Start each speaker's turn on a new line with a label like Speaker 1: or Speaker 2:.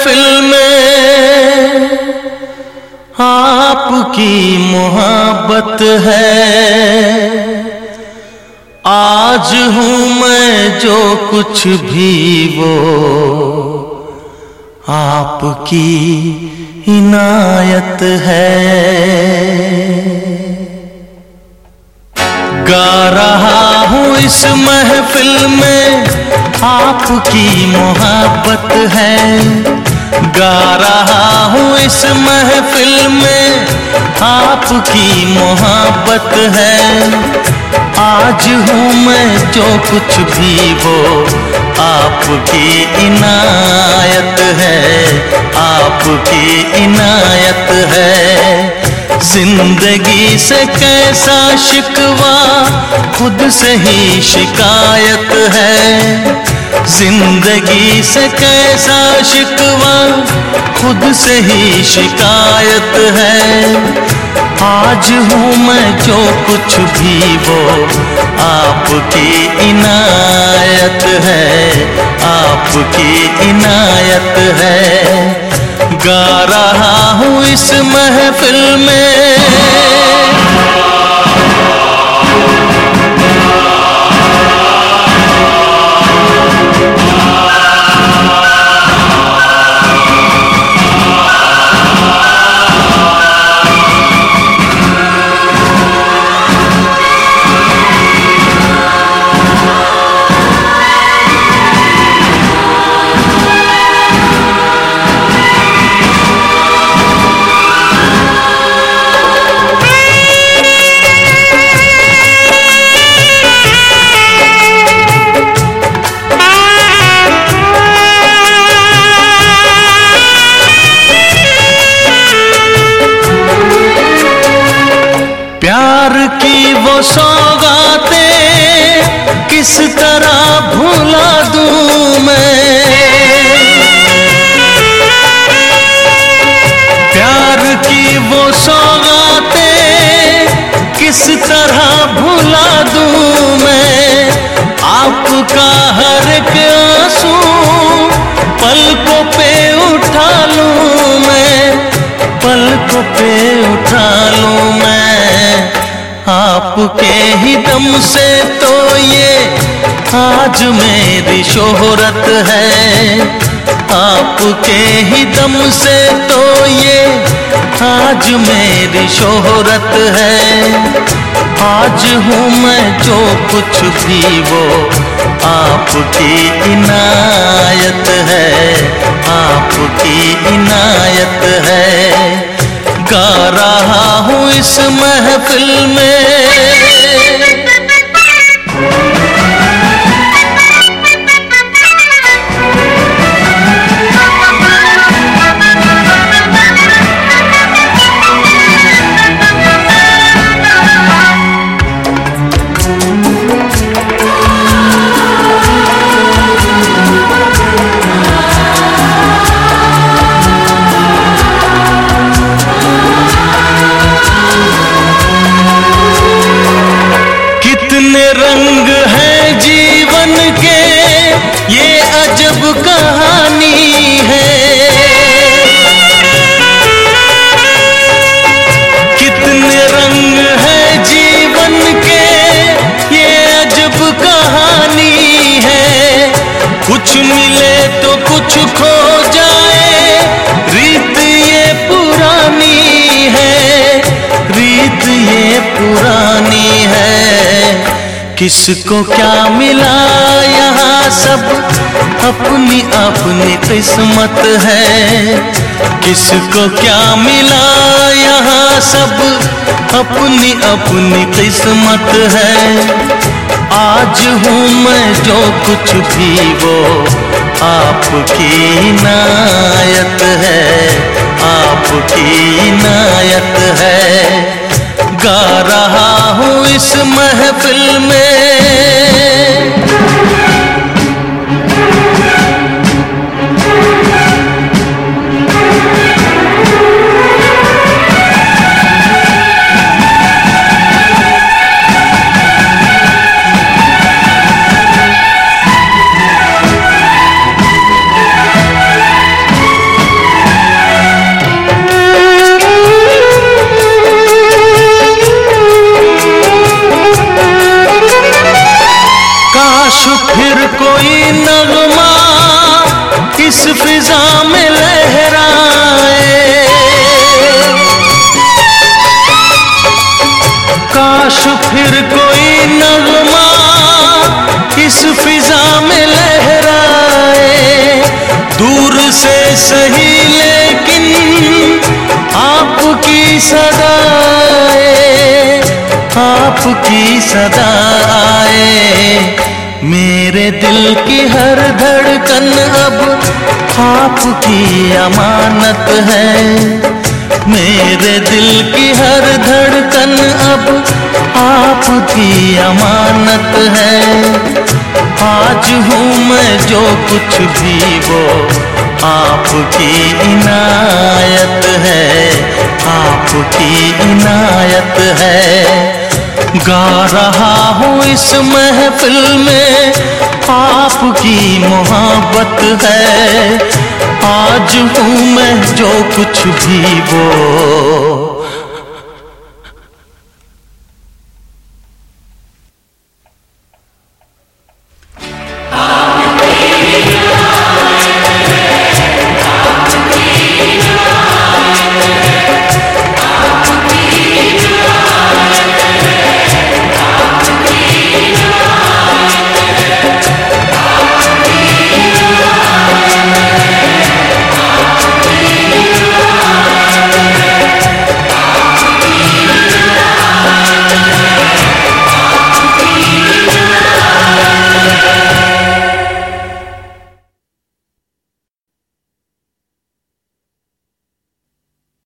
Speaker 1: महफिल में आपकी मोहब्बत है। आज हूँ मैं जो कुछ भी वो आपकी इनायत है। गा इस महफिल में आपकी मोहब्बत है। गा रहा हूँ इस महफिल में आपकी मोहब्बत है। आज हूँ मैं जो कुछ भी वो आपकी इनायत है। आपकी इनायत है। ज़िंदगी से कैसा शिकवा, खुद से ही शिकायत है। ज़िंदगी से कैसा शिकवा, खुद से ही शिकायत है। आज हूँ मैं जो कुछ भी वो, आपकी इनायत है, आपकी इनायत है। गा रहा हूँ इस महफिल में। भुला दूँ मैं। आपका हर एक आँसू पलकों पे उठा लूँ मैं। पलकों पे उठा लूँ मैं। आपके ही दम से तो ये आज मेरी शोहरत है। आपके ही दम से तो ये आज मेरी शोहरत है। आज हूँ मैं जो कुछ भी वो आपकी इनायत है। आपकी इनायत है। गा रहा हूँ इस महफिल में। किसको क्या मिला यहाँ सब? अपनी अपनी किस्मत है। किसको क्या मिला यहाँ सब? अपनी अपनी किस्मत है। आज हूँ मैं जो कुछ भी वो आपकी इनायत है। आपकी इनायत है। गा रहा इस महफिल में इस फिजा में लहराए। काश फिर कोई नगमा इस फिजा में लहराए। दूर से सही लेकिन आपकी सदाए आपकी सदाए। मेरे दिल की हर धड़कन अब आपकी अमानत है। मेरे दिल की हर धड़कन अब आपकी अमानत है। आज हूँ मैं जो कुछ भी वो आपकी इनायत है। आपकी इनायत है। गा रहा हूँ इस महफिल में आपकी मोहब्बत है। आज हूँ मैं जो कुछ भी वो।